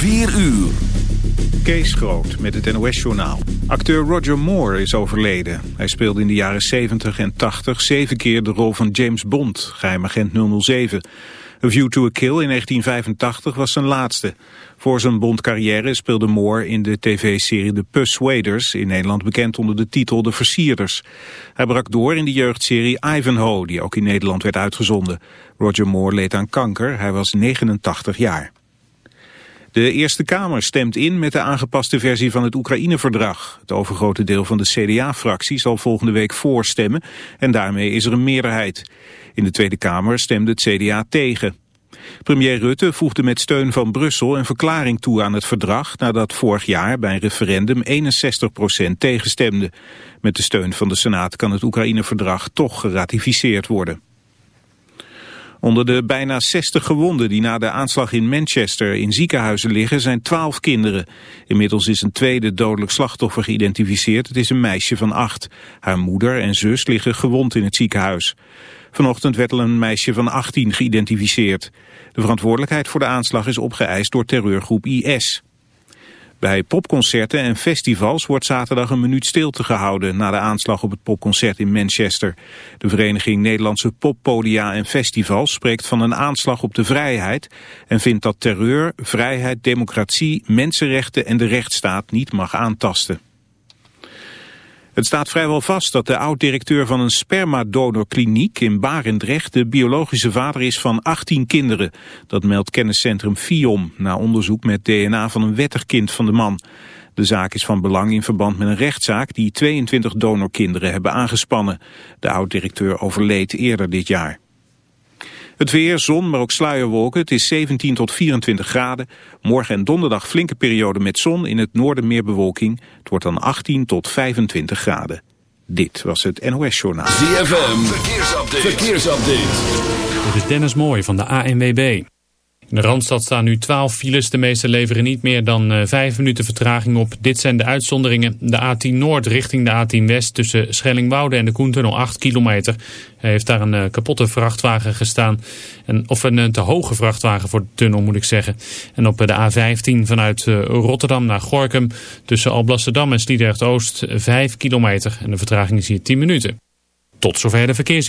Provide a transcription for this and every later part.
4 uur. Kees Groot met het NOS-journaal. Acteur Roger Moore is overleden. Hij speelde in de jaren 70 en 80 zeven keer de rol van James Bond, geheimagent 007. A View to a Kill in 1985 was zijn laatste. Voor zijn Bond-carrière speelde Moore in de tv-serie The Persuaders, in Nederland bekend onder de titel De Versierders. Hij brak door in de jeugdserie Ivanhoe, die ook in Nederland werd uitgezonden. Roger Moore leed aan kanker, hij was 89 jaar. De Eerste Kamer stemt in met de aangepaste versie van het Oekraïne-verdrag. Het overgrote deel van de CDA-fractie zal volgende week voorstemmen en daarmee is er een meerderheid. In de Tweede Kamer stemde het CDA tegen. Premier Rutte voegde met steun van Brussel een verklaring toe aan het verdrag... nadat vorig jaar bij een referendum 61% tegenstemde. Met de steun van de Senaat kan het Oekraïne-verdrag toch geratificeerd worden. Onder de bijna 60 gewonden die na de aanslag in Manchester in ziekenhuizen liggen zijn 12 kinderen. Inmiddels is een tweede dodelijk slachtoffer geïdentificeerd. Het is een meisje van 8. Haar moeder en zus liggen gewond in het ziekenhuis. Vanochtend werd al een meisje van 18 geïdentificeerd. De verantwoordelijkheid voor de aanslag is opgeëist door terreurgroep IS. Bij popconcerten en festivals wordt zaterdag een minuut stilte gehouden na de aanslag op het popconcert in Manchester. De Vereniging Nederlandse Poppodia en Festivals spreekt van een aanslag op de vrijheid en vindt dat terreur, vrijheid, democratie, mensenrechten en de rechtsstaat niet mag aantasten. Het staat vrijwel vast dat de oud-directeur van een spermadonorkliniek in Barendrecht de biologische vader is van 18 kinderen. Dat meldt kenniscentrum FIOM na onderzoek met DNA van een wettig kind van de man. De zaak is van belang in verband met een rechtszaak die 22 donorkinderen hebben aangespannen. De oud-directeur overleed eerder dit jaar. Het weer, zon, maar ook sluierwolken. Het is 17 tot 24 graden. Morgen en donderdag flinke periode met zon. In het noorden meer bewolking. Het wordt dan 18 tot 25 graden. Dit was het NOS Journaal. ZFM, verkeersupdate. verkeersupdate. Dit is Dennis Mooij van de ANWB. In de Randstad staan nu 12 files. De meeste leveren niet meer dan uh, eh, 5 minuten vertraging op. Dit zijn de uitzonderingen. De A10 Noord richting de A10 West tussen Schellingwoude en de Koentunnel 8 kilometer. Heeft daar een uh, kapotte vrachtwagen gestaan. En, of een, eh, te hoge vrachtwagen voor de tunnel moet ik zeggen. En op de A15 vanuit Rotterdam naar Gorkum tussen Alblasserdam en Sliedrecht Oost 5 kilometer. En de vertraging is hier 10 minuten. Tot zover de verkeers.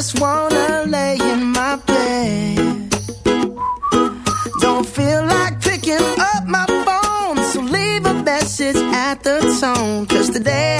just wanna lay in my bed. Don't feel like picking up my phone, so leave a message at the tone. Cause today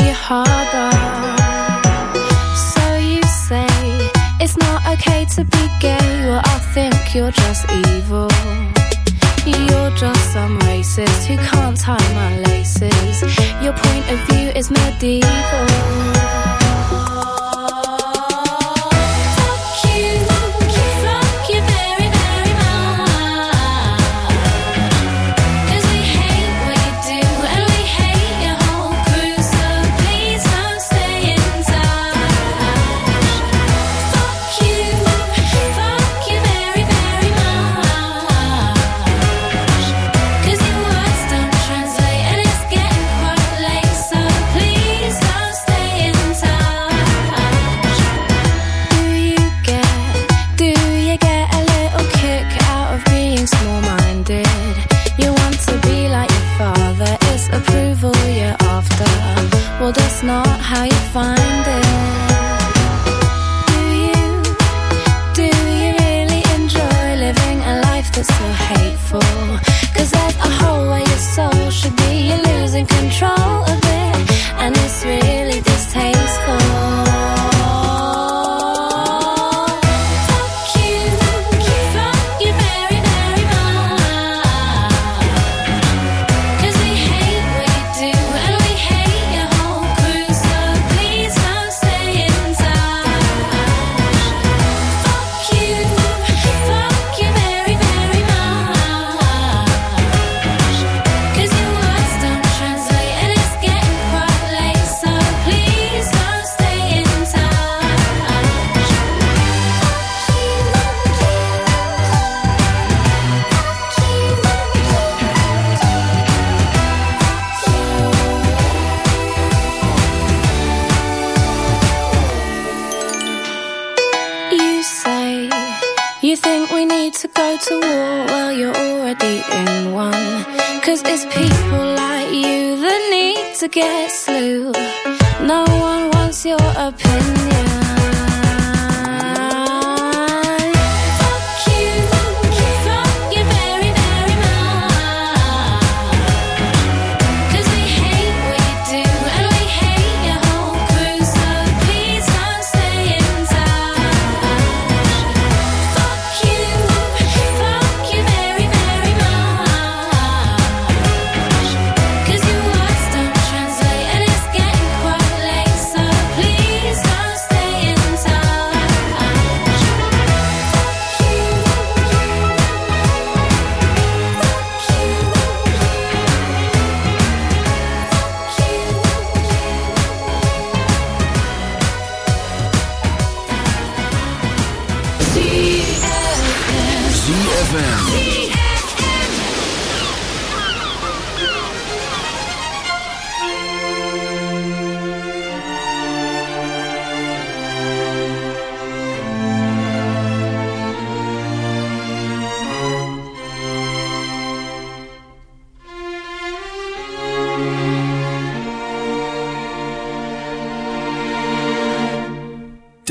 your heart. your opinion.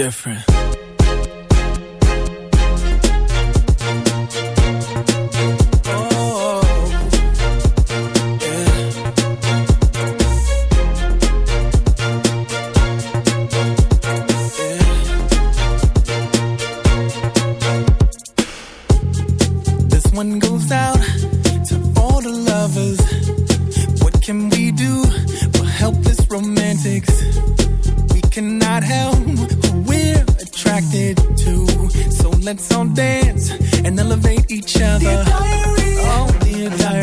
different. oh. the entire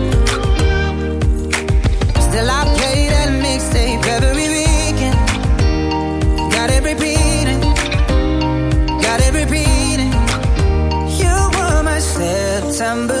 December.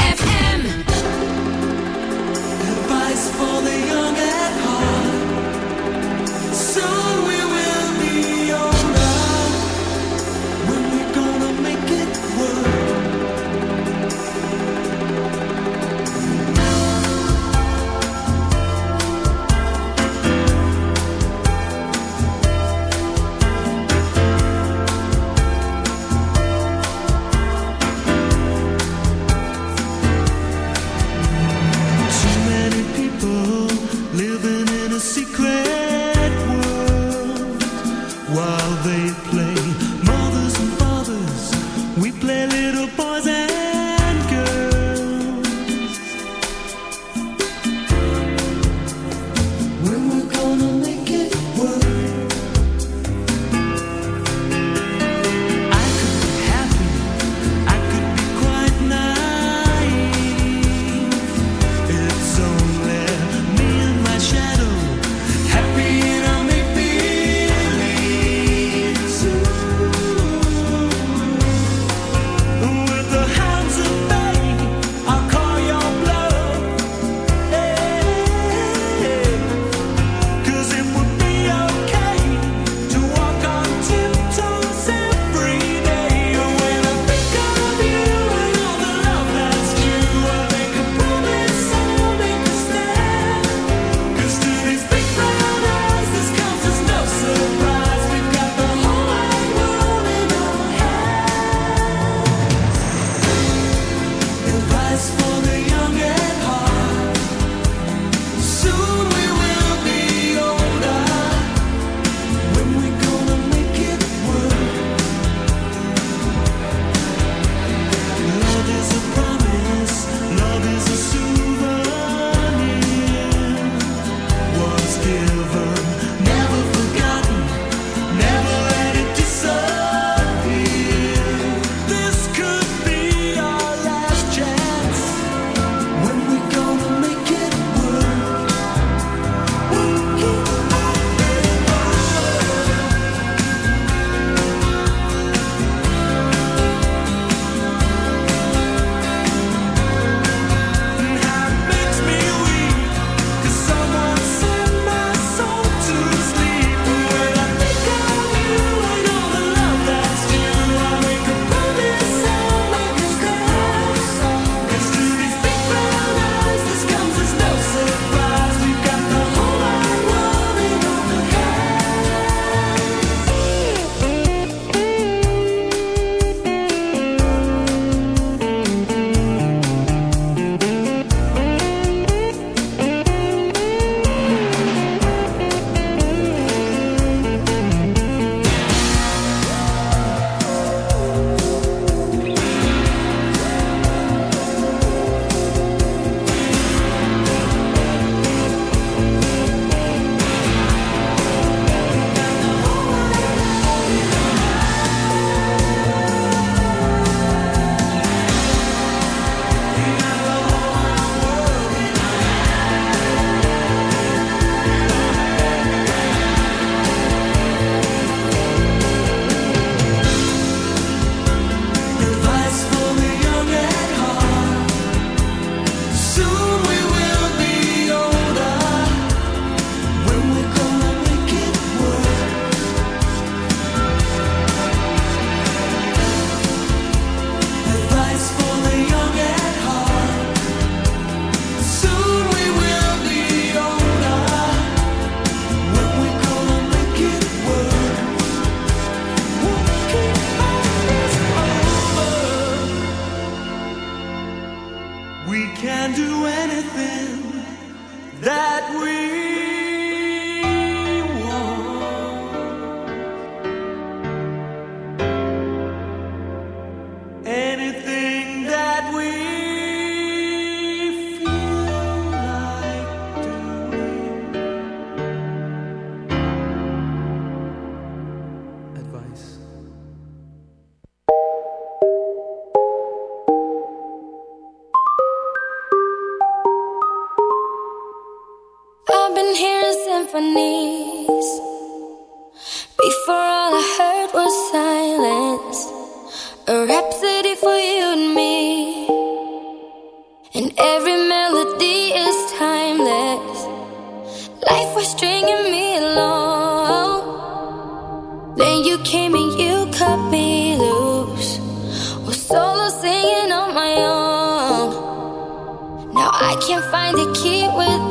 can't find the key without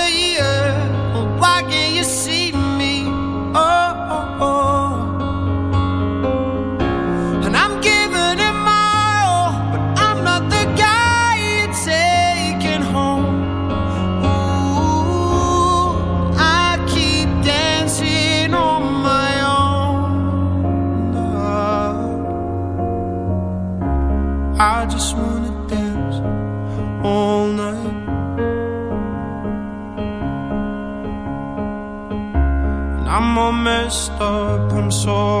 corazón.